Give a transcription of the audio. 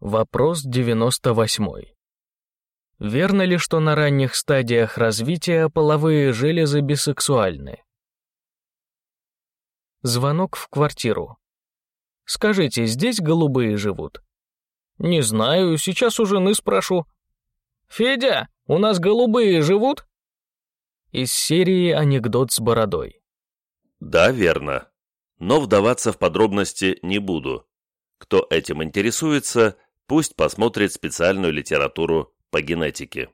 Вопрос 98. Верно ли, что на ранних стадиях развития половые железы бисексуальны? Звонок в квартиру. Скажите, здесь голубые живут? Не знаю, сейчас у жены спрошу. Федя, у нас голубые живут? Из серии «Анекдот с бородой». Да, верно. Но вдаваться в подробности не буду. Кто этим интересуется, пусть посмотрит специальную литературу по генетике.